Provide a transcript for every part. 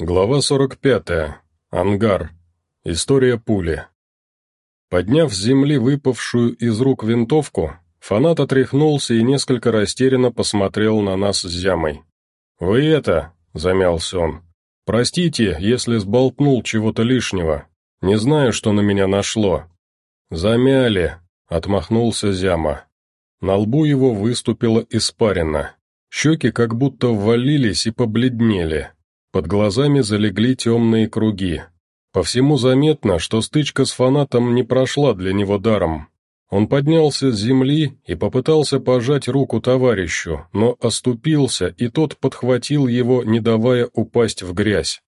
Глава 45. Ангар. История пули. Подняв с земли выпавшую из рук винтовку, фанат отряхнулся и несколько растерянно посмотрел на нас с зямой. «Вы это...» — замялся он. «Простите, если сболтнул чего-то лишнего. Не знаю, что на меня нашло». «Замяли», — отмахнулся зяма. На лбу его выступила испарина. Щеки как будто ввалились и побледнели. Под глазами залегли темные круги. По всему заметно, что стычка с фанатом не прошла для него даром. Он поднялся с земли и попытался пожать руку товарищу, но оступился, и тот подхватил его, не давая упасть в грязь.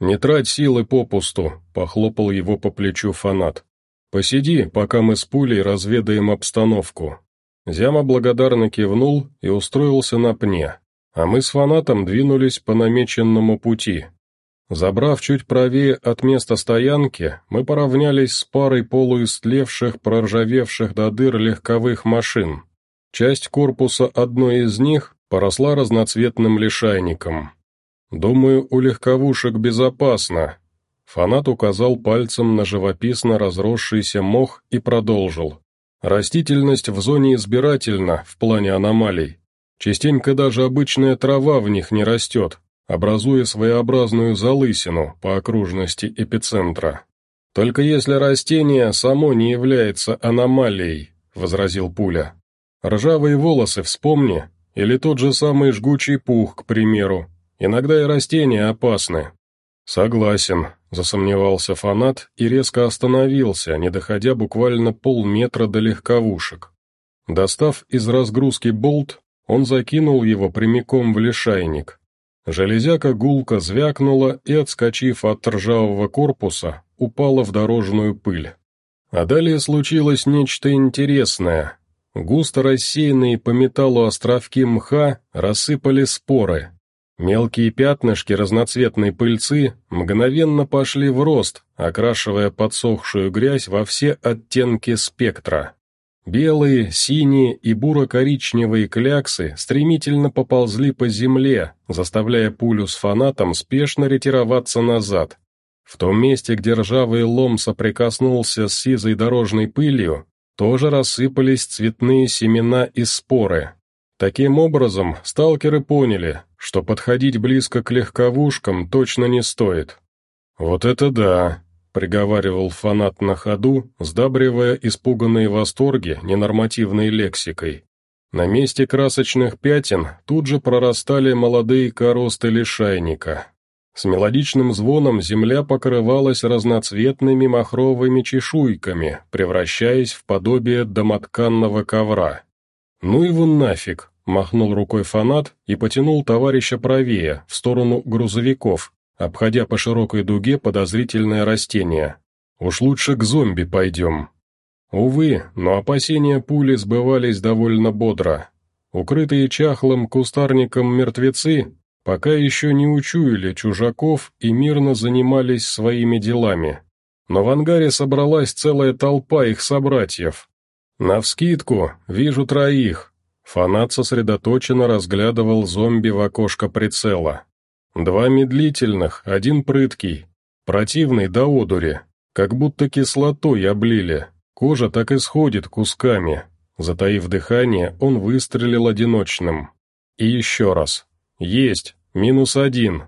«Не трать силы попусту», — похлопал его по плечу фанат. «Посиди, пока мы с пулей разведаем обстановку». Зяма благодарно кивнул и устроился на пне а мы с фанатом двинулись по намеченному пути. Забрав чуть правее от места стоянки, мы поравнялись с парой полуистлевших, проржавевших до дыр легковых машин. Часть корпуса одной из них поросла разноцветным лишайником. «Думаю, у легковушек безопасно», Фанат указал пальцем на живописно разросшийся мох и продолжил. Растительность в зоне избирательна в плане аномалий. Частенько даже обычная трава в них не растет, образуя своеобразную залысину по окружности эпицентра. «Только если растение само не является аномалией», — возразил Пуля. «Ржавые волосы вспомни, или тот же самый жгучий пух, к примеру. Иногда и растения опасны». «Согласен», — засомневался фанат и резко остановился, не доходя буквально полметра до легковушек. Достав из разгрузки болт, он закинул его прямиком в лишайник. Железяка гулко звякнула и, отскочив от ржавого корпуса, упала в дорожную пыль. А далее случилось нечто интересное. Густо рассеянные по металлу островки мха рассыпали споры. Мелкие пятнышки разноцветной пыльцы мгновенно пошли в рост, окрашивая подсохшую грязь во все оттенки спектра. Белые, синие и буро-коричневые кляксы стремительно поползли по земле, заставляя пулю с фанатом спешно ретироваться назад. В том месте, где ржавый лом соприкоснулся с сизой дорожной пылью, тоже рассыпались цветные семена и споры. Таким образом, сталкеры поняли, что подходить близко к легковушкам точно не стоит. «Вот это да!» — приговаривал фанат на ходу, сдабривая испуганные восторги ненормативной лексикой. На месте красочных пятен тут же прорастали молодые коросты лишайника. С мелодичным звоном земля покрывалась разноцветными махровыми чешуйками, превращаясь в подобие домотканного ковра. «Ну его нафиг!» — махнул рукой фанат и потянул товарища правее, в сторону грузовиков, обходя по широкой дуге подозрительное растение. «Уж лучше к зомби пойдем». Увы, но опасения пули сбывались довольно бодро. Укрытые чахлым кустарником мертвецы пока еще не учуяли чужаков и мирно занимались своими делами. Но в ангаре собралась целая толпа их собратьев. Навскидку вижу троих. Фанат сосредоточенно разглядывал зомби в окошко прицела. Два медлительных, один прыткий. Противный до одури, как будто кислотой облили. Кожа так и сходит кусками. Затаив дыхание, он выстрелил одиночным. И еще раз. Есть, минус один.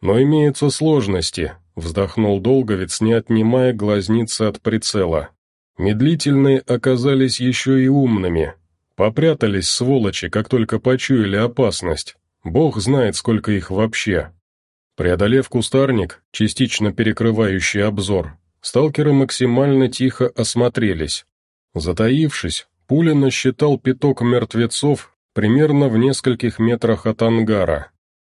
Но имеются сложности, вздохнул Долговец, не отнимая глазницы от прицела. Медлительные оказались еще и умными. Попрятались, сволочи, как только почуяли опасность. Бог знает, сколько их вообще. Преодолев кустарник, частично перекрывающий обзор, сталкеры максимально тихо осмотрелись. Затаившись, пуля насчитал пяток мертвецов примерно в нескольких метрах от ангара.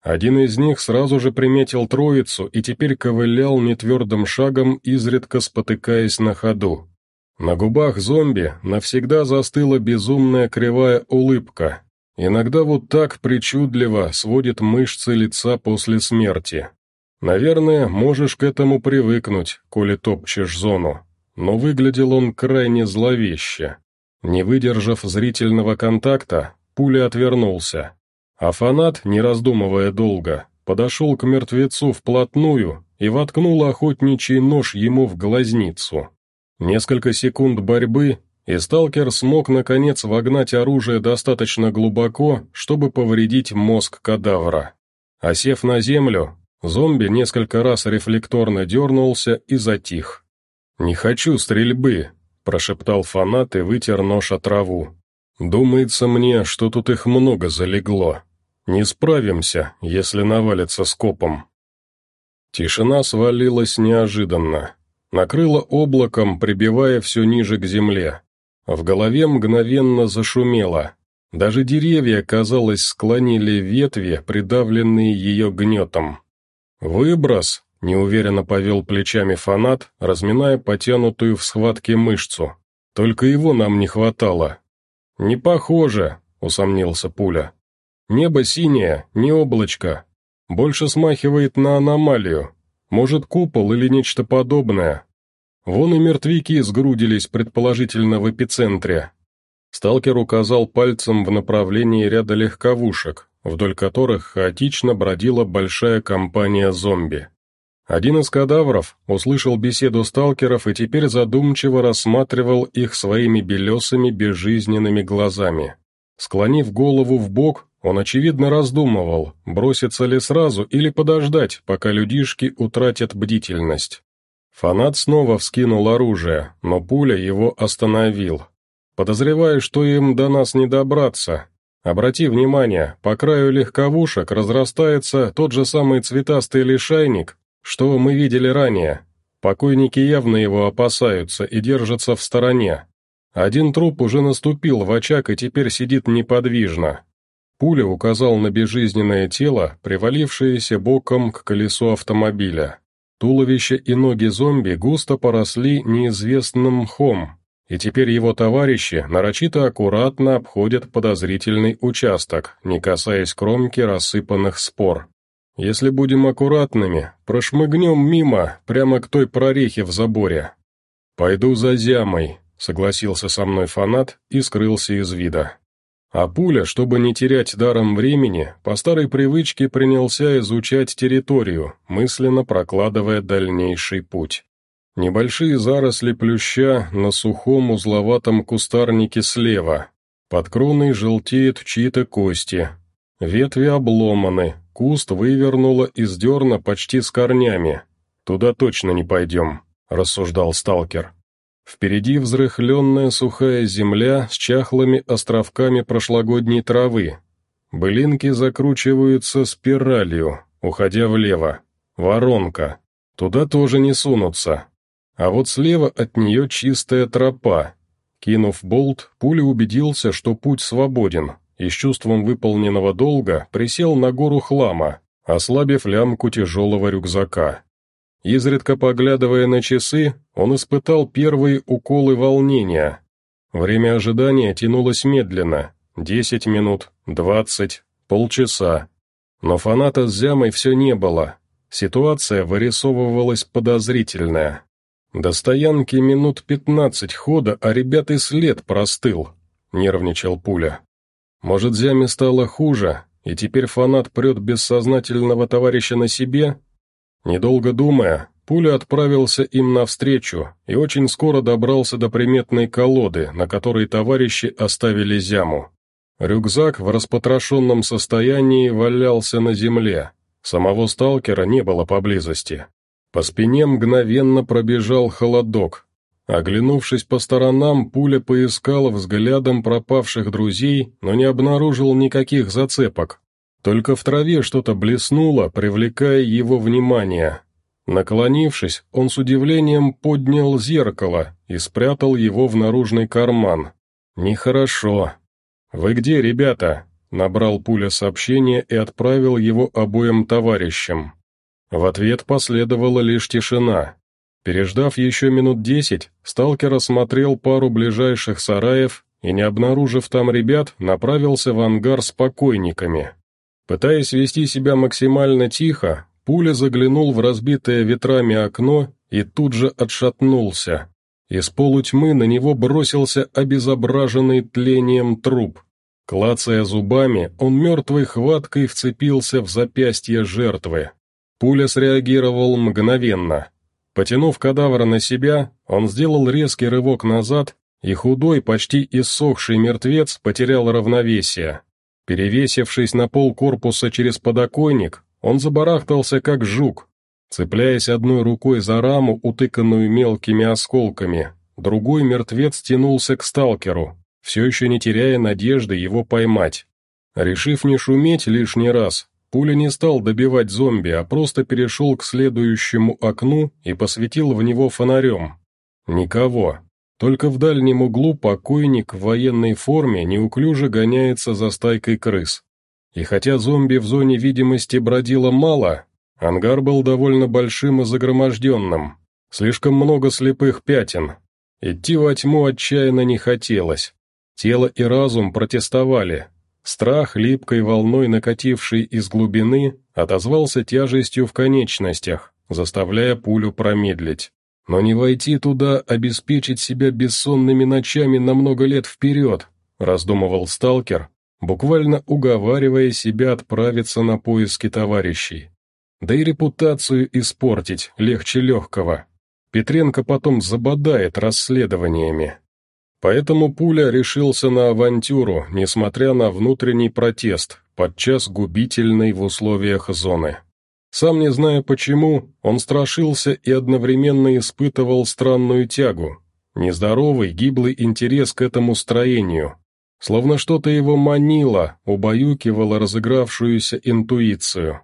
Один из них сразу же приметил троицу и теперь ковылял нетвердым шагом, изредка спотыкаясь на ходу. На губах зомби навсегда застыла безумная кривая улыбка, Иногда вот так причудливо сводит мышцы лица после смерти. Наверное, можешь к этому привыкнуть, коли топчешь зону. Но выглядел он крайне зловеще. Не выдержав зрительного контакта, пуля отвернулся. А фанат, не раздумывая долго, подошел к мертвецу вплотную и воткнул охотничий нож ему в глазницу. Несколько секунд борьбы, и сталкер смог наконец вогнать оружие достаточно глубоко, чтобы повредить мозг кадавра. Осев на землю, зомби несколько раз рефлекторно дернулся и затих. «Не хочу стрельбы», — прошептал фанат и вытер нож о траву. «Думается мне, что тут их много залегло. Не справимся, если навалится скопом». Тишина свалилась неожиданно. Накрыла облаком, прибивая все ниже к земле. В голове мгновенно зашумело. Даже деревья, казалось, склонили ветви, придавленные ее гнетом. «Выброс!» — неуверенно повел плечами фанат, разминая потянутую в схватке мышцу. «Только его нам не хватало». «Не похоже», — усомнился пуля. «Небо синее, не облачко. Больше смахивает на аномалию. Может, купол или нечто подобное. Вон и мертвяки сгрудились, предположительно, в эпицентре. Сталкер указал пальцем в направлении ряда легковушек, вдоль которых хаотично бродила большая компания зомби. Один из кадавров услышал беседу сталкеров и теперь задумчиво рассматривал их своими белесыми безжизненными глазами. Склонив голову в бок, он очевидно раздумывал, броситься ли сразу или подождать, пока людишки утратят бдительность. Фанат снова вскинул оружие, но пуля его остановил. Подозреваю, что им до нас не добраться. Обрати внимание, по краю легковушек разрастается тот же самый цветастый лишайник, что мы видели ранее. Покойники явно его опасаются и держатся в стороне. Один труп уже наступил в очаг и теперь сидит неподвижно. Пуля указал на безжизненное тело, привалившееся боком к колесу автомобиля. Туловище и ноги зомби густо поросли неизвестным мхом, и теперь его товарищи нарочито аккуратно обходят подозрительный участок, не касаясь кромки рассыпанных спор. Если будем аккуратными, прошмыгнем мимо, прямо к той прорехе в заборе. «Пойду за зямой», — согласился со мной фанат и скрылся из вида. А пуля, чтобы не терять даром времени, по старой привычке принялся изучать территорию, мысленно прокладывая дальнейший путь. Небольшие заросли плюща на сухом узловатом кустарнике слева. Под кроной желтеют чьи-то кости. Ветви обломаны, куст вывернуло из дерна почти с корнями. «Туда точно не пойдем», — рассуждал сталкер. Впереди взрыхленная сухая земля с чахлыми островками прошлогодней травы. Былинки закручиваются спиралью, уходя влево. Воронка. Туда тоже не сунутся. А вот слева от нее чистая тропа. Кинув болт, пуля убедился, что путь свободен, и с чувством выполненного долга присел на гору хлама, ослабив лямку тяжелого рюкзака. Изредка поглядывая на часы, он испытал первые уколы волнения. Время ожидания тянулось медленно, десять минут, двадцать, полчаса. Но фаната с зямой все не было, ситуация вырисовывалась подозрительная. До стоянки минут пятнадцать хода, а ребят и след простыл, нервничал пуля. Может, зяме стало хуже, и теперь фанат прет бессознательного товарища на себе, Недолго думая, пуля отправился им навстречу и очень скоро добрался до приметной колоды, на которой товарищи оставили зяму. Рюкзак в распотрошенном состоянии валялся на земле. Самого сталкера не было поблизости. По спине мгновенно пробежал холодок. Оглянувшись по сторонам, пуля поискала взглядом пропавших друзей, но не обнаружил никаких зацепок. Только в траве что-то блеснуло, привлекая его внимание. Наклонившись, он с удивлением поднял зеркало и спрятал его в наружный карман. «Нехорошо». «Вы где, ребята?» Набрал пуля сообщение и отправил его обоим товарищам. В ответ последовала лишь тишина. Переждав еще минут десять, сталкер осмотрел пару ближайших сараев и, не обнаружив там ребят, направился в ангар с покойниками. Пытаясь вести себя максимально тихо, пуля заглянул в разбитое ветрами окно и тут же отшатнулся. Из полутьмы на него бросился обезображенный тлением труп. Клацая зубами, он мертвой хваткой вцепился в запястье жертвы. Пуля среагировал мгновенно. Потянув кадавра на себя, он сделал резкий рывок назад, и худой, почти иссохший мертвец потерял равновесие. Перевесившись на пол корпуса через подоконник, он забарахтался как жук, цепляясь одной рукой за раму, утыканную мелкими осколками, другой мертвец тянулся к сталкеру, все еще не теряя надежды его поймать. Решив не шуметь лишний раз, Пуля не стал добивать зомби, а просто перешел к следующему окну и посветил в него фонарем. Никого. Только в дальнем углу покойник в военной форме неуклюже гоняется за стайкой крыс. И хотя зомби в зоне видимости бродило мало, ангар был довольно большим и загроможденным. Слишком много слепых пятен. Идти во тьму отчаянно не хотелось. Тело и разум протестовали, Страх, липкой волной накативший из глубины, отозвался тяжестью в конечностях, заставляя пулю промедлить. Но не войти туда, обеспечить себя бессонными ночами на много лет вперед, раздумывал сталкер, буквально уговаривая себя отправиться на поиски товарищей. Да и репутацию испортить легче легкого. Петренко потом забодает расследованиями. Поэтому Пуля решился на авантюру, несмотря на внутренний протест, подчас губительный в условиях зоны. Сам не зная почему, он страшился и одновременно испытывал странную тягу, нездоровый, гиблый интерес к этому строению, словно что-то его манило, убаюкивало разыгравшуюся интуицию.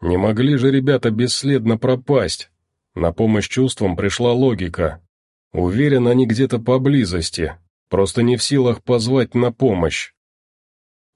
Не могли же ребята бесследно пропасть. На помощь чувствам пришла логика, Уверен, они где-то поблизости, просто не в силах позвать на помощь.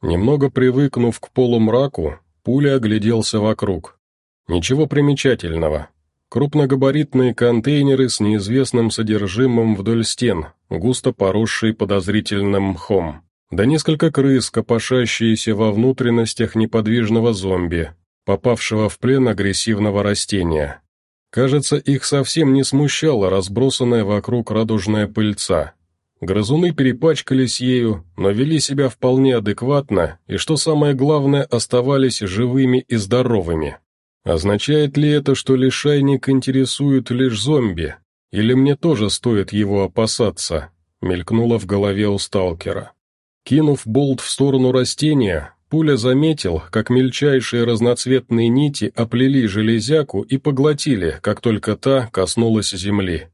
Немного привыкнув к полумраку, пуля огляделся вокруг. Ничего примечательного. Крупногабаритные контейнеры с неизвестным содержимым вдоль стен, густо поросшие подозрительным мхом. Да несколько крыс, копошащиеся во внутренностях неподвижного зомби, попавшего в плен агрессивного растения. Кажется, их совсем не смущала разбросанная вокруг радужная пыльца. Грызуны перепачкались ею, но вели себя вполне адекватно и, что самое главное, оставались живыми и здоровыми. Означает ли это, что лишайник интересует лишь зомби? Или мне тоже стоит его опасаться? Мелькнуло в голове у сталкера. Кинув болт в сторону растения, Пуля заметил, как мельчайшие разноцветные нити оплели железяку и поглотили, как только та коснулась земли.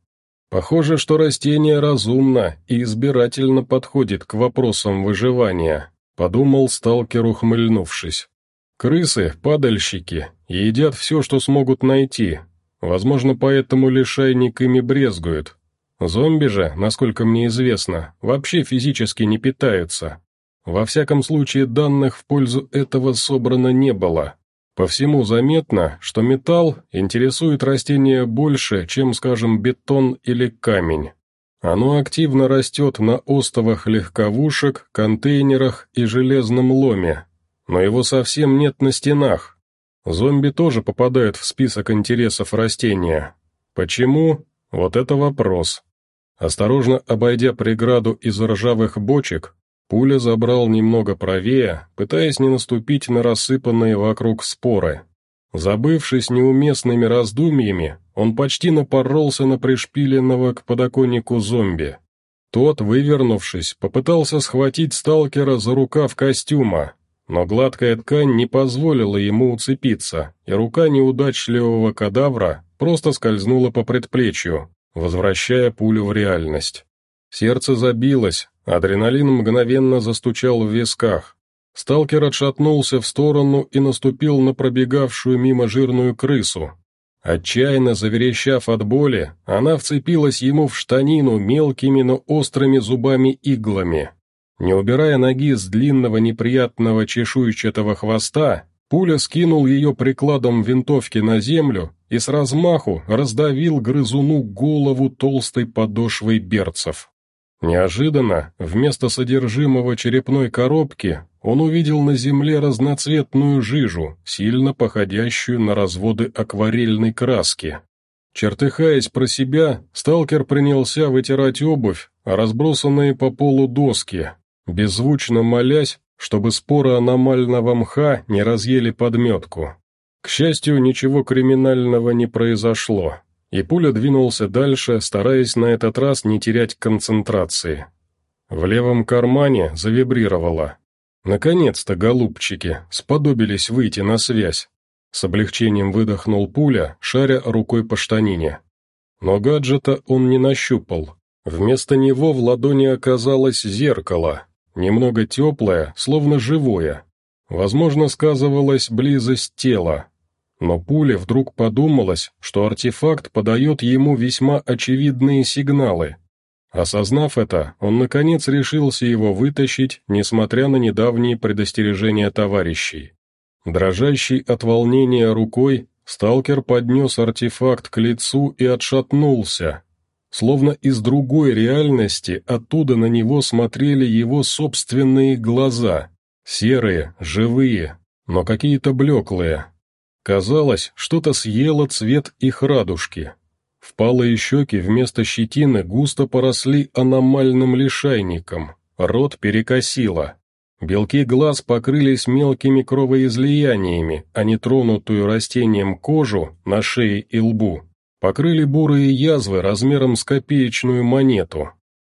Похоже, что растение разумно и избирательно подходит к вопросам выживания, подумал сталкер, ухмыльнувшись. Крысы, падальщики, едят все, что смогут найти. Возможно, поэтому лишайник ими брезгует. Зомби же, насколько мне известно, вообще физически не питаются. Во всяком случае, данных в пользу этого собрано не было. По всему заметно, что металл интересует растение больше, чем, скажем, бетон или камень. Оно активно растет на остовах легковушек, контейнерах и железном ломе, но его совсем нет на стенах. Зомби тоже попадают в список интересов растения. Почему? Вот это вопрос. Осторожно обойдя преграду из ржавых бочек, Пуля забрал немного правее, пытаясь не наступить на рассыпанные вокруг споры. Забывшись неуместными раздумьями, он почти напоролся на пришпиленного к подоконнику зомби. Тот, вывернувшись, попытался схватить сталкера за рукав костюма, но гладкая ткань не позволила ему уцепиться, и рука неудачливого кадавра просто скользнула по предплечью, возвращая пулю в реальность. Сердце забилось, Адреналин мгновенно застучал в висках. Сталкер отшатнулся в сторону и наступил на пробегавшую мимо жирную крысу. Отчаянно заверещав от боли, она вцепилась ему в штанину мелкими, но острыми зубами-иглами. Не убирая ноги с длинного неприятного чешуйчатого хвоста, пуля скинул ее прикладом винтовки на землю и с размаху раздавил грызуну голову толстой подошвой берцев. Неожиданно, вместо содержимого черепной коробки, он увидел на земле разноцветную жижу, сильно походящую на разводы акварельной краски. Чертыхаясь про себя, сталкер принялся вытирать обувь, разбросанные по полу доски, беззвучно молясь, чтобы споры аномального мха не разъели подметку. К счастью, ничего криминального не произошло, и пуля двинулся дальше, стараясь на этот раз не терять концентрации. В левом кармане завибрировало. Наконец-то, голубчики, сподобились выйти на связь. С облегчением выдохнул пуля, шаря рукой по штанине. Но гаджета он не нащупал. Вместо него в ладони оказалось зеркало, немного теплое, словно живое. Возможно, сказывалась близость тела. Но пуле вдруг подумалось, что артефакт подает ему весьма очевидные сигналы. Осознав это, он наконец решился его вытащить, несмотря на недавние предостережения товарищей. Дрожащий от волнения рукой, сталкер поднес артефакт к лицу и отшатнулся. Словно из другой реальности оттуда на него смотрели его собственные глаза. Серые, живые, но какие-то блеклые. Казалось, что-то съело цвет их радужки. Впалые щеки вместо щетины густо поросли аномальным лишайником, рот перекосило. Белки глаз покрылись мелкими кровоизлияниями, а нетронутую растением кожу на шее и лбу покрыли бурые язвы размером с копеечную монету.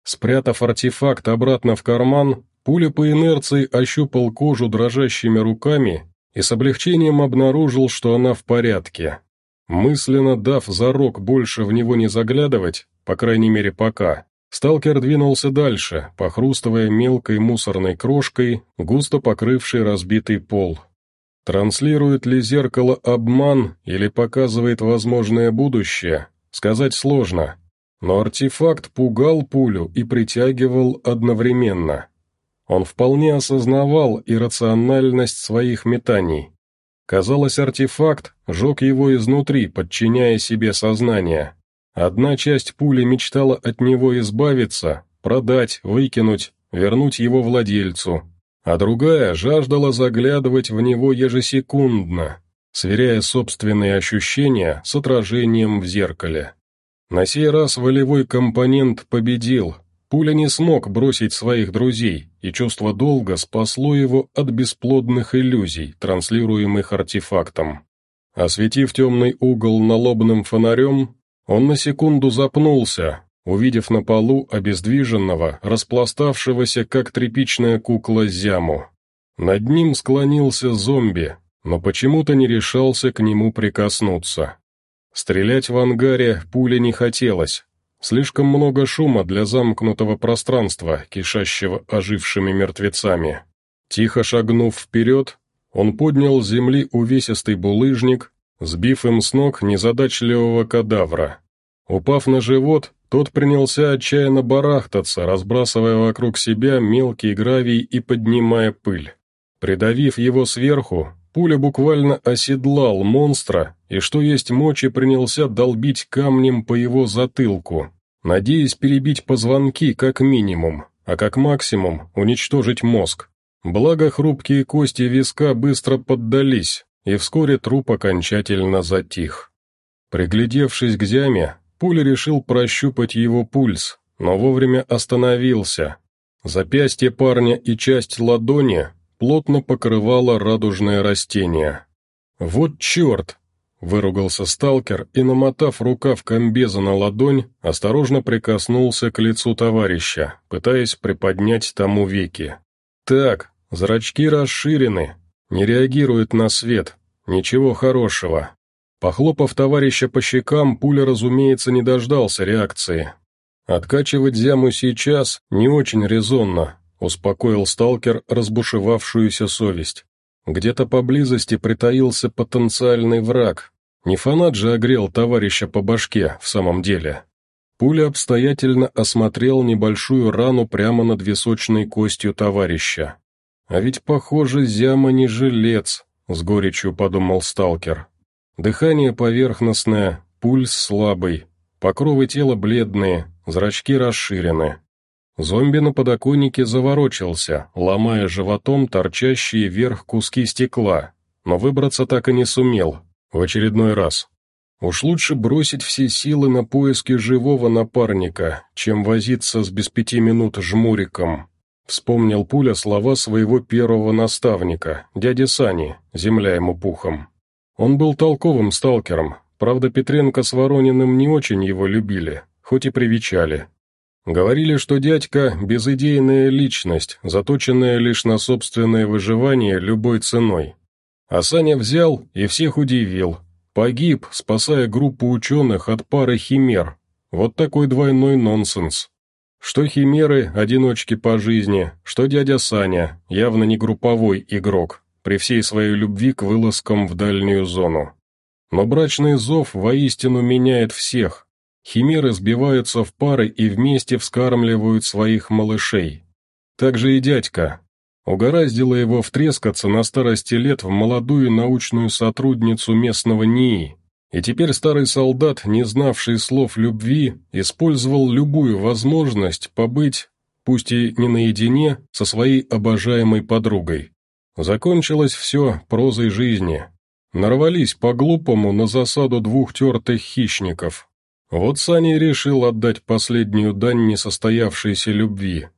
Спрятав артефакт обратно в карман, пуля по инерции ощупал кожу дрожащими руками и с облегчением обнаружил, что она в порядке. Мысленно дав зарок больше в него не заглядывать, по крайней мере пока, сталкер двинулся дальше, похрустывая мелкой мусорной крошкой, густо покрывшей разбитый пол. Транслирует ли зеркало обман или показывает возможное будущее, сказать сложно, но артефакт пугал пулю и притягивал одновременно. Он вполне осознавал иррациональность своих метаний. Казалось, артефакт жег его изнутри, подчиняя себе сознание. Одна часть пули мечтала от него избавиться, продать, выкинуть, вернуть его владельцу, а другая жаждала заглядывать в него ежесекундно, сверяя собственные ощущения с отражением в зеркале. На сей раз волевой компонент победил, Пуля не смог бросить своих друзей, и чувство долга спасло его от бесплодных иллюзий, транслируемых артефактом. Осветив темный угол налобным фонарем, он на секунду запнулся, увидев на полу обездвиженного, распластавшегося, как тряпичная кукла, зяму. Над ним склонился зомби, но почему-то не решался к нему прикоснуться. Стрелять в ангаре пуле не хотелось, Слишком много шума для замкнутого пространства, кишащего ожившими мертвецами. Тихо шагнув вперед, он поднял с земли увесистый булыжник, сбив им с ног незадачливого кадавра. Упав на живот, тот принялся отчаянно барахтаться, разбрасывая вокруг себя мелкий гравий и поднимая пыль. Придавив его сверху, пуля буквально оседлал монстра и, что есть мочи, принялся долбить камнем по его затылку, надеясь перебить позвонки как минимум, а как максимум уничтожить мозг. Благо хрупкие кости виска быстро поддались, и вскоре труп окончательно затих. Приглядевшись к зяме, пуля решил прощупать его пульс, но вовремя остановился. Запястье парня и часть ладони плотно покрывало радужное растение. «Вот черт!» Выругался сталкер и, намотав рукав комбеза на ладонь, осторожно прикоснулся к лицу товарища, пытаясь приподнять тому веки. «Так, зрачки расширены, не реагирует на свет, ничего хорошего». Похлопав товарища по щекам, пуля, разумеется, не дождался реакции. «Откачивать зяму сейчас не очень резонно», — успокоил сталкер разбушевавшуюся совесть. Где-то поблизости притаился потенциальный враг, не фанат же огрел товарища по башке, в самом деле. Пуля обстоятельно осмотрел небольшую рану прямо над височной костью товарища. «А ведь, похоже, Зяма не жилец», — с горечью подумал сталкер. Дыхание поверхностное, пульс слабый, покровы тела бледные, зрачки расширены. Зомби на подоконнике заворочился, ломая животом торчащие вверх куски стекла, но выбраться так и не сумел, в очередной раз. Уж лучше бросить все силы на поиски живого напарника, чем возиться с без пяти минут жмуриком. Вспомнил пуля слова своего первого наставника, дяди Сани, земля ему пухом. Он был толковым сталкером, правда Петренко с Ворониным не очень его любили, хоть и привечали. Говорили, что дядька – безыдейная личность, заточенная лишь на собственное выживание любой ценой. А Саня взял и всех удивил. Погиб, спасая группу ученых от пары химер. Вот такой двойной нонсенс. Что химеры, одиночки по жизни, что дядя Саня, явно не групповой игрок, при всей своей любви к вылазкам в дальнюю зону. Но брачный зов воистину меняет всех. Химеры сбиваются в пары и вместе вскармливают своих малышей. Так же и дядька. Угораздило его втрескаться на старости лет в молодую научную сотрудницу местного НИИ, и теперь старый солдат, не знавший слов любви, использовал любую возможность побыть, пусть и не наедине, со своей обожаемой подругой. Закончилось все прозой жизни. Нарвались по-глупому на засаду двух тертых хищников. Вот Саня решил отдать последнюю дань несостоявшейся любви.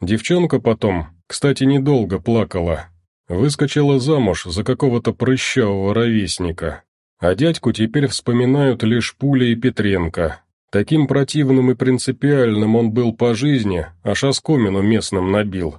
Девчонка потом, кстати, недолго плакала. Выскочила замуж за какого-то прыщавого ровесника. А дядьку теперь вспоминают лишь Пуля и Петренко. Таким противным и принципиальным он был по жизни, аж оскомину местным набил.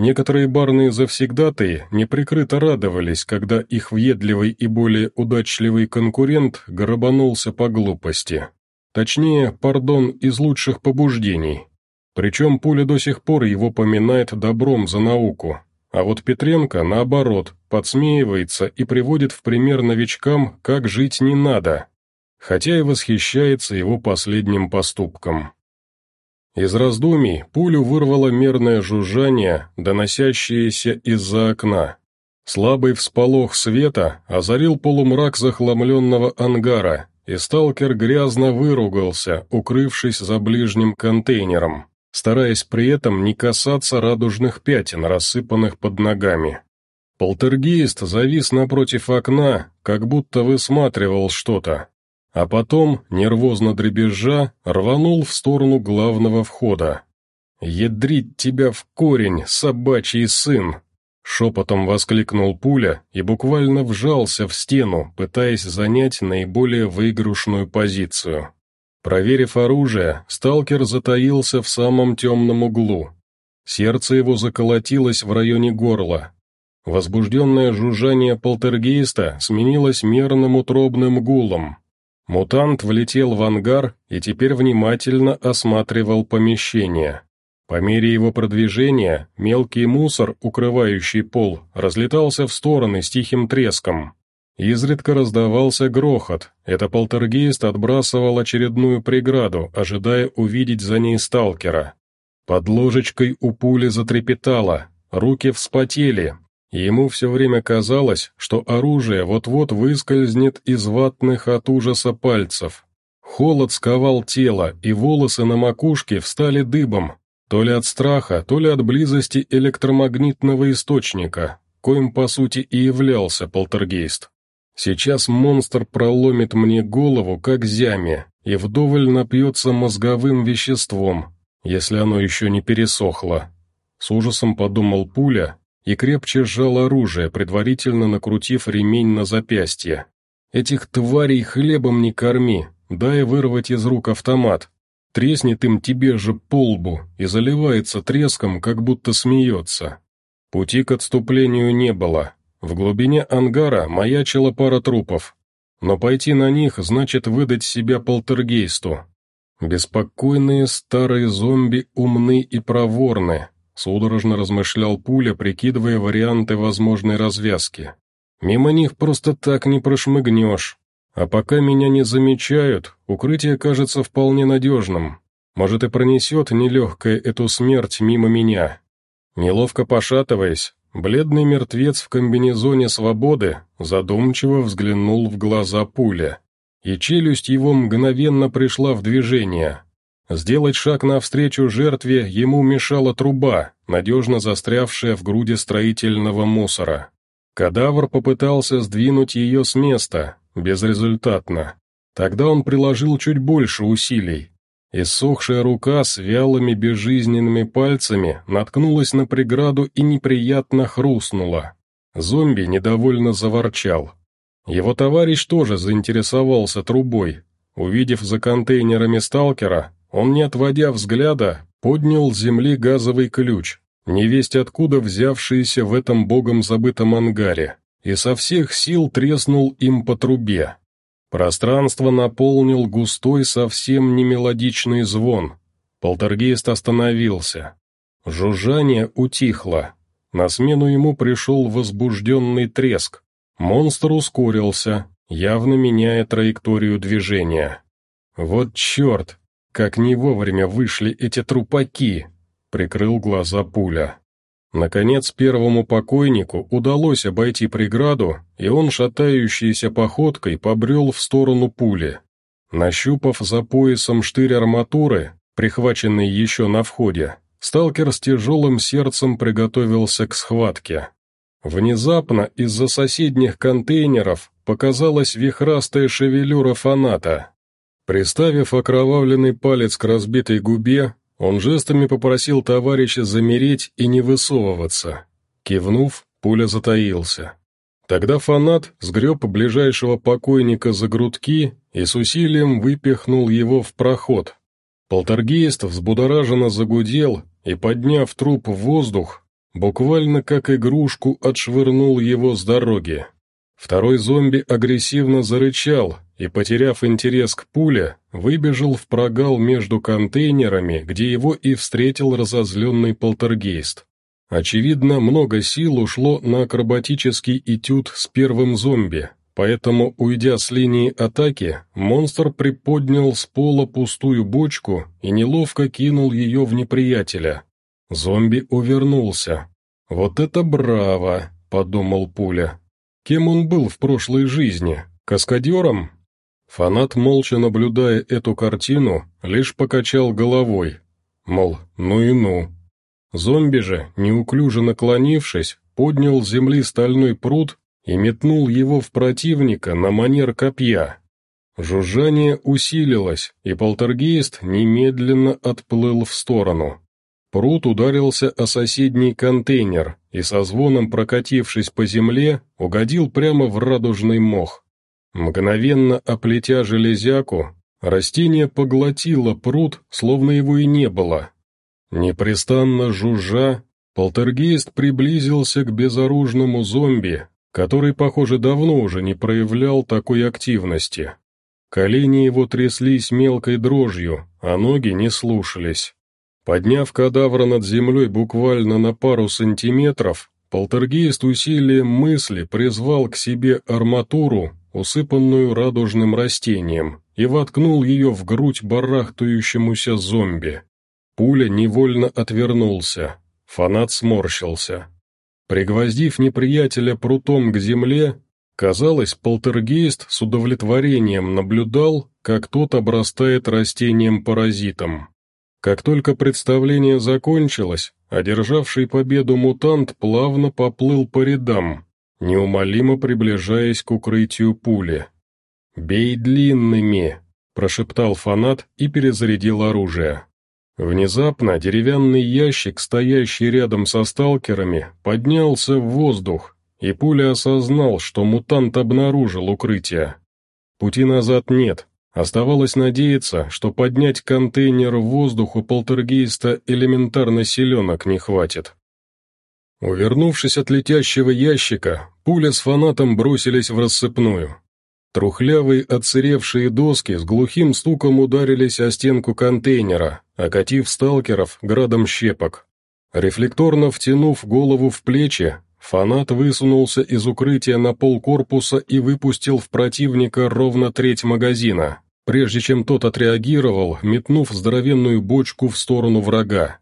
Некоторые барные завсегдатые неприкрыто радовались, когда их въедливый и более удачливый конкурент грабанулся по глупости. Точнее, пардон, из лучших побуждений. Причем Пуля до сих пор его поминает добром за науку, а вот Петренко, наоборот, подсмеивается и приводит в пример новичкам, как жить не надо, хотя и восхищается его последним поступком. Из раздумий пулю вырвало мерное жужжание, доносящееся из-за окна. Слабый всполох света озарил полумрак захламленного ангара, и сталкер грязно выругался, укрывшись за ближним контейнером стараясь при этом не касаться радужных пятен, рассыпанных под ногами. Полтергейст завис напротив окна, как будто высматривал что-то, а потом, нервозно дребезжа, рванул в сторону главного входа. «Ядрить тебя в корень, собачий сын!» Шепотом воскликнул пуля и буквально вжался в стену, пытаясь занять наиболее выигрышную позицию. Проверив оружие, сталкер затаился в самом темном углу. Сердце его заколотилось в районе горла. Возбужденное жужжание полтергейста сменилось мерным утробным гулом. Мутант влетел в ангар и теперь внимательно осматривал помещение. По мере его продвижения мелкий мусор, укрывающий пол, разлетался в стороны с тихим треском. Изредка раздавался грохот, это полтергейст отбрасывал очередную преграду, ожидая увидеть за ней сталкера. Под ложечкой у пули затрепетало, руки вспотели, ему все время казалось, что оружие вот-вот выскользнет из ватных от ужаса пальцев. Холод сковал тело, и волосы на макушке встали дыбом, то ли от страха, то ли от близости электромагнитного источника, коим по сути и являлся полтергейст. Сейчас монстр проломит мне голову, как зяме, и вдоволь напьется мозговым веществом, если оно еще не пересохло. С ужасом подумал пуля и крепче сжал оружие, предварительно накрутив ремень на запястье. «Этих тварей хлебом не корми, дай вырвать из рук автомат. Треснет им тебе же по лбу и заливается треском, как будто смеется». Пути к отступлению не было, в глубине ангара маячила пара трупов, но пойти на них значит выдать себя полтергейсту. Беспокойные старые зомби умны и проворны, судорожно размышлял пуля, прикидывая варианты возможной развязки. Мимо них просто так не прошмыгнешь. А пока меня не замечают, укрытие кажется вполне надежным. Может и пронесет нелегкая эту смерть мимо меня. Неловко пошатываясь, Бледный мертвец в комбинезоне свободы задумчиво взглянул в глаза пуля, и челюсть его мгновенно пришла в движение. Сделать шаг навстречу жертве ему мешала труба, надежно застрявшая в груди строительного мусора. Кадавр попытался сдвинуть ее с места, безрезультатно. Тогда он приложил чуть больше усилий. Иссохшая рука с вялыми безжизненными пальцами наткнулась на преграду и неприятно хрустнула. Зомби недовольно заворчал. Его товарищ тоже заинтересовался трубой. Увидев за контейнерами сталкера, он, не отводя взгляда, поднял с земли газовый ключ, невесть откуда взявшийся в этом богом забытом ангаре, и со всех сил треснул им по трубе. Пространство наполнил густой, совсем не мелодичный звон. Полтергейст остановился. Жужжание утихло. На смену ему пришел возбужденный треск. Монстр ускорился, явно меняя траекторию движения. «Вот черт! Как не вовремя вышли эти трупаки!» — прикрыл глаза пуля. Наконец первому покойнику удалось обойти преграду, и он, шатающейся походкой, побрел в сторону пули. Нащупав за поясом штырь арматуры, прихваченный еще на входе, сталкер с тяжелым сердцем приготовился к схватке. Внезапно из-за соседних контейнеров показалась вихрастая шевелюра фаната. Приставив окровавленный палец к разбитой губе, он жестами попросил товарища замереть и не высовываться. Кивнув, пуля затаился. Тогда фанат сгреб ближайшего покойника за грудки и с усилием выпихнул его в проход. Полтергейст взбудораженно загудел и, подняв труп в воздух, буквально как игрушку отшвырнул его с дороги. Второй зомби агрессивно зарычал и, потеряв интерес к пуле, выбежал в прогал между контейнерами, где его и встретил разозленный полтергейст. Очевидно, много сил ушло на акробатический этюд с первым зомби, поэтому, уйдя с линии атаки, монстр приподнял с пола пустую бочку и неловко кинул ее в неприятеля. Зомби увернулся. «Вот это браво!» — подумал пуля. Кем он был в прошлой жизни? Каскадером? Фанат, молча наблюдая эту картину, лишь покачал головой. Мол, ну и ну. Зомби же, неуклюже наклонившись, поднял с земли стальной пруд и метнул его в противника на манер копья. Жужжание усилилось, и полтергейст немедленно отплыл в сторону. Прут ударился о соседний контейнер и со звоном прокатившись по земле, угодил прямо в радужный мох. Мгновенно оплетя железяку, растение поглотило пруд, словно его и не было. Непрестанно жужжа, полтергейст приблизился к безоружному зомби, который, похоже, давно уже не проявлял такой активности. Колени его тряслись мелкой дрожью, а ноги не слушались. Подняв кадавра над землей буквально на пару сантиметров, полтергейст усилием мысли призвал к себе арматуру, усыпанную радужным растением, и воткнул ее в грудь барахтающемуся зомби. Пуля невольно отвернулся, фанат сморщился. Пригвоздив неприятеля прутом к земле, казалось, полтергейст с удовлетворением наблюдал, как тот обрастает растением-паразитом. Как только представление закончилось, одержавший победу мутант плавно поплыл по рядам, неумолимо приближаясь к укрытию пули. «Бей длинными!» – прошептал фанат и перезарядил оружие. Внезапно деревянный ящик, стоящий рядом со сталкерами, поднялся в воздух, и пуля осознал, что мутант обнаружил укрытие. Пути назад нет, Оставалось надеяться, что поднять контейнер в воздух у полтергейста элементарно силенок не хватит. Увернувшись от летящего ящика, пуля с фанатом бросились в рассыпную. Трухлявые отсыревшие доски с глухим стуком ударились о стенку контейнера, окатив сталкеров градом щепок. Рефлекторно втянув голову в плечи, Фанат высунулся из укрытия на пол корпуса и выпустил в противника ровно треть магазина, прежде чем тот отреагировал, метнув здоровенную бочку в сторону врага.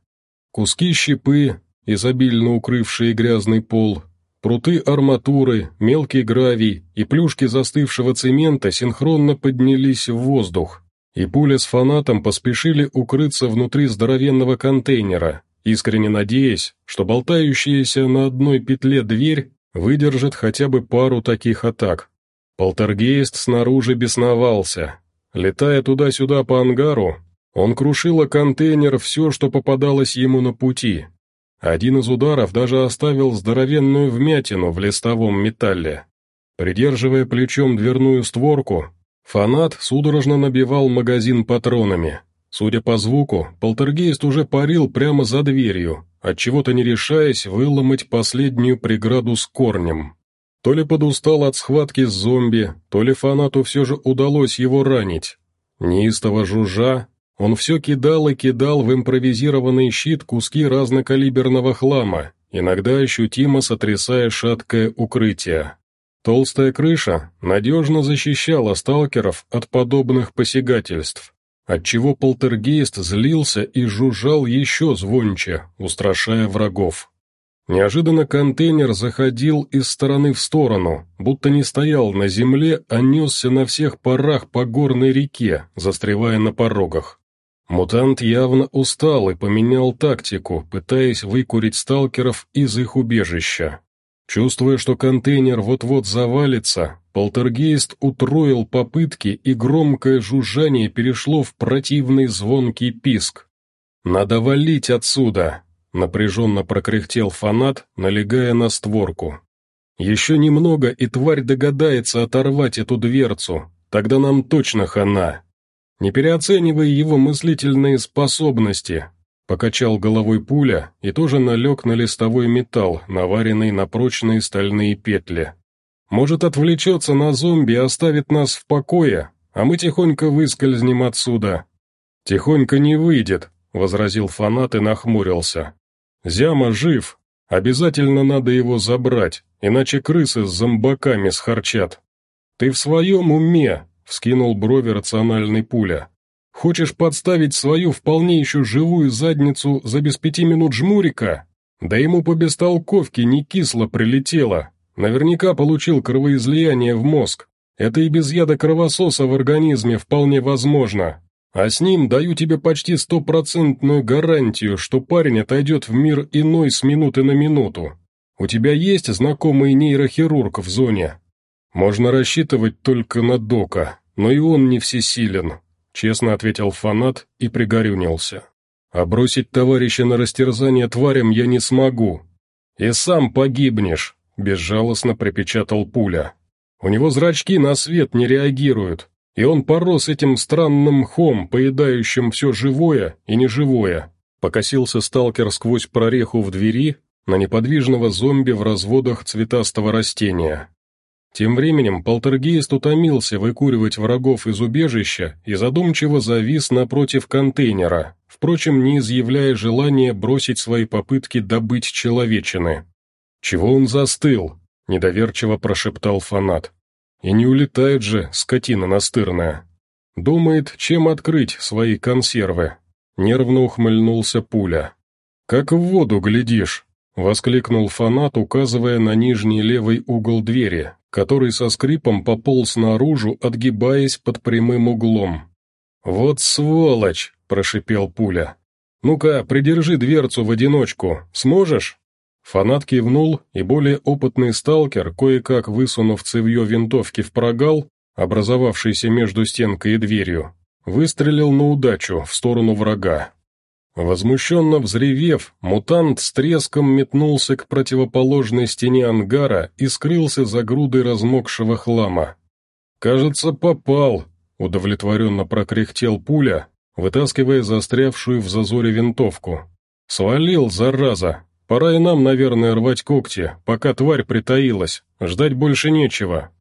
Куски щепы, изобильно укрывшие грязный пол, пруты арматуры, мелкий гравий и плюшки застывшего цемента синхронно поднялись в воздух, и пуля с фанатом поспешили укрыться внутри здоровенного контейнера, искренне надеясь, что болтающаяся на одной петле дверь выдержит хотя бы пару таких атак. Полтергейст снаружи бесновался. Летая туда-сюда по ангару, Он крушил о контейнер все, что попадалось ему на пути. Один из ударов даже оставил здоровенную вмятину в листовом металле. Придерживая плечом дверную створку, фанат судорожно набивал магазин патронами. Судя по звуку, полтергейст уже парил прямо за дверью, отчего-то не решаясь выломать последнюю преграду с корнем. То ли подустал от схватки с зомби, то ли фанату все же удалось его ранить. Неистово жужжа, он все кидал и кидал в импровизированный щит куски разнокалиберного хлама, иногда ощутимо сотрясая шаткое укрытие. Толстая крыша надежно защищала сталкеров от подобных посягательств, отчего полтергейст злился и жужжал еще звонче, устрашая врагов. Неожиданно контейнер заходил из стороны в сторону, будто не стоял на земле, а несся на всех парах по горной реке, застревая на порогах. Мутант явно устал и поменял тактику, пытаясь выкурить сталкеров из их убежища. Чувствуя, что контейнер вот-вот завалится, полтергейст утроил попытки, и громкое жужжание перешло в противный звонкий писк. «Надо валить отсюда!» Напряженно прокряхтел фанат, налегая на створку. «Еще немного, и тварь догадается оторвать эту дверцу, тогда нам точно хана. Не переоценивай его мыслительные способности», покачал головой пуля и тоже налег на листовой металл, наваренный на прочные стальные петли. «Может, отвлечется на зомби и оставит нас в покое, а мы тихонько выскользнем отсюда». «Тихонько не выйдет», — возразил фанат и нахмурился. «Зяма жив. Обязательно надо его забрать, иначе крысы с зомбаками схарчат». «Ты в своем уме?» — вскинул брови рациональный пуля. «Хочешь подставить свою вполне еще живую задницу за без пяти минут жмурика? Да ему по бестолковке не кисло прилетело. Наверняка получил кровоизлияние в мозг. Это и без яда кровососа в организме вполне возможно. А с ним даю тебе почти стопроцентную гарантию, что парень отойдет в мир иной с минуты на минуту. У тебя есть знакомый нейрохирург в зоне? Можно рассчитывать только на Дока, но и он не всесилен», — честно ответил фанат и пригорюнился. «А бросить товарища на растерзание тварям я не смогу. И сам погибнешь», — безжалостно припечатал пуля. «У него зрачки на свет не реагируют, и он порос этим странным мхом, поедающим все живое и неживое. Покосился сталкер сквозь прореху в двери на неподвижного зомби в разводах цветастого растения. Тем временем полтергейст утомился выкуривать врагов из убежища и задумчиво завис напротив контейнера, впрочем, не изъявляя желания бросить свои попытки добыть человечины. «Чего он застыл?» — недоверчиво прошептал фанат. И не улетает же, скотина настырная. Думает, чем открыть свои консервы. Нервно ухмыльнулся пуля. «Как в воду глядишь!» — воскликнул фанат, указывая на нижний левый угол двери, который со скрипом пополз наружу, отгибаясь под прямым углом. «Вот сволочь!» — прошипел пуля. «Ну-ка, придержи дверцу в одиночку. Сможешь?» Фанат кивнул, и более опытный сталкер, кое-как высунув цевье винтовки в прогал, образовавшийся между стенкой и дверью, выстрелил на удачу в сторону врага. Возмущенно взревев, мутант с треском метнулся к противоположной стене ангара и скрылся за грудой размокшего хлама. «Кажется, попал», — удовлетворенно прокряхтел пуля, вытаскивая застрявшую в зазоре винтовку. «Свалил, зараза, Пора и нам, наверное, рвать когти, пока тварь притаилась, ждать больше нечего».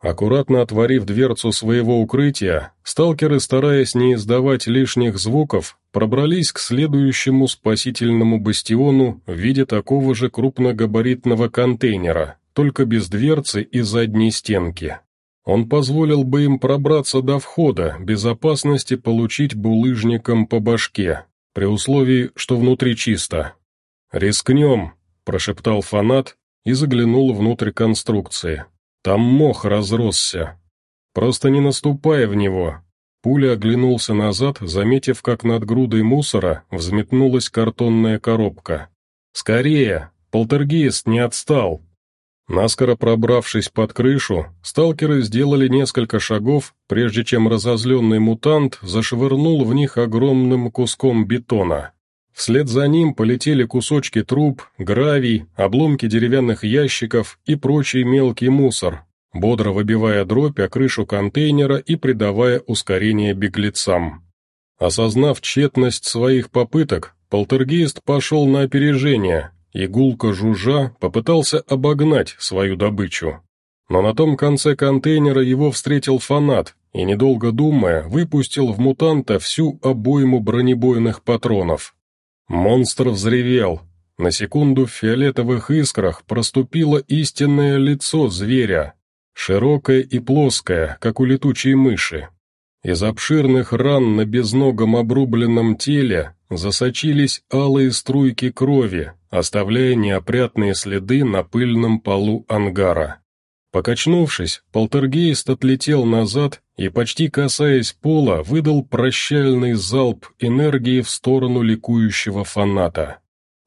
Аккуратно отворив дверцу своего укрытия, сталкеры, стараясь не издавать лишних звуков, пробрались к следующему спасительному бастиону в виде такого же крупногабаритного контейнера, только без дверцы и задней стенки. Он позволил бы им пробраться до входа, безопасности получить булыжником по башке, при условии, что внутри чисто. «Рискнем», — прошептал фанат и заглянул внутрь конструкции. «Там мох разросся. Просто не наступай в него». Пуля оглянулся назад, заметив, как над грудой мусора взметнулась картонная коробка. «Скорее! Полтергейст не отстал!» Наскоро пробравшись под крышу, сталкеры сделали несколько шагов, прежде чем разозленный мутант зашвырнул в них огромным куском бетона. Вслед за ним полетели кусочки труб, гравий, обломки деревянных ящиков и прочий мелкий мусор, бодро выбивая дробь о крышу контейнера и придавая ускорение беглецам. Осознав тщетность своих попыток, полтергейст пошел на опережение, Игулка жужжа попытался обогнать свою добычу. Но на том конце контейнера его встретил фанат и, недолго думая, выпустил в мутанта всю обойму бронебойных патронов. Монстр взревел. На секунду в фиолетовых искрах проступило истинное лицо зверя, широкое и плоское, как у летучей мыши. Из обширных ран на безногом обрубленном теле засочились алые струйки крови, оставляя неопрятные следы на пыльном полу ангара. Покачнувшись, полтергейст отлетел назад и, почти касаясь пола, выдал прощальный залп энергии в сторону ликующего фаната.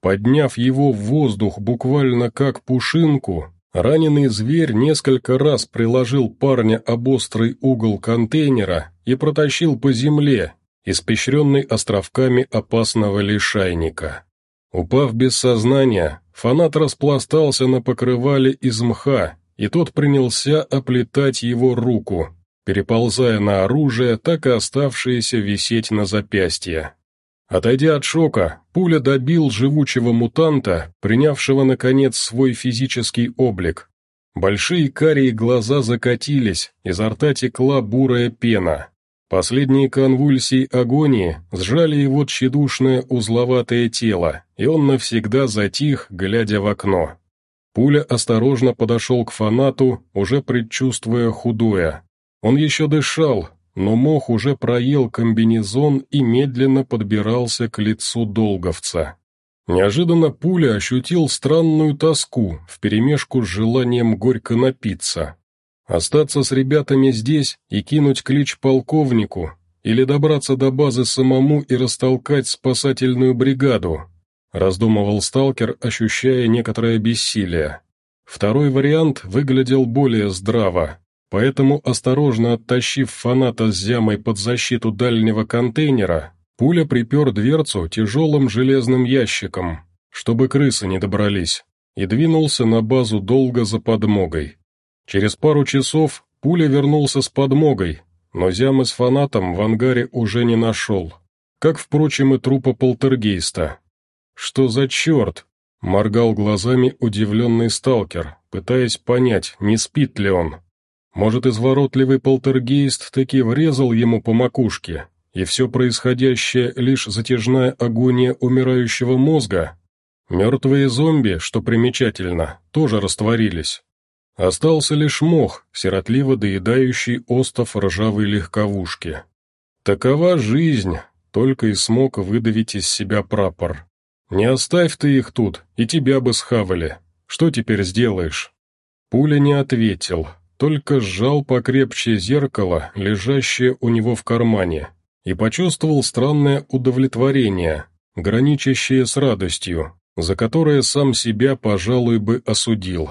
Подняв его в воздух буквально как пушинку, раненый зверь несколько раз приложил парня об острый угол контейнера и протащил по земле, испещренный островками опасного лишайника. Упав без сознания, фанат распластался на покрывале из мха, и тот принялся оплетать его руку, переползая на оружие, так и оставшееся висеть на запястье. Отойдя от шока, пуля добил живучего мутанта, принявшего, наконец, свой физический облик. Большие карие глаза закатились, изо рта текла бурая пена. Последние конвульсии агонии сжали его тщедушное узловатое тело, и он навсегда затих, глядя в окно. Пуля осторожно подошел к фанату, уже предчувствуя худое. Он еще дышал, но мох уже проел комбинезон и медленно подбирался к лицу долговца. Неожиданно пуля ощутил странную тоску вперемешку с желанием горько напиться. Остаться с ребятами здесь и кинуть клич полковнику, или добраться до базы самому и растолкать спасательную бригаду, раздумывал сталкер, ощущая некоторое бессилие. Второй вариант выглядел более здраво, поэтому, осторожно оттащив фаната с зямой под защиту дальнего контейнера, пуля припер дверцу тяжелым железным ящиком, чтобы крысы не добрались, и двинулся на базу долго за подмогой. Через пару часов пуля вернулся с подмогой, но Зямы с фанатом в ангаре уже не нашел, как, впрочем, и трупа полтергейста. «Что за черт?» — моргал глазами удивленный сталкер, пытаясь понять, не спит ли он. Может, изворотливый полтергейст таки врезал ему по макушке, и все происходящее — лишь затяжная агония умирающего мозга? Мертвые зомби, что примечательно, тоже растворились. Остался лишь мох, сиротливо доедающий остов ржавой легковушки. Такова жизнь, только и смог выдавить из себя прапор. Не оставь ты их тут, и тебя бы схавали. Что теперь сделаешь? Пуля не ответил, только сжал покрепче зеркало, лежащее у него в кармане, и почувствовал странное удовлетворение, граничащее с радостью, за которое сам себя, пожалуй, бы осудил.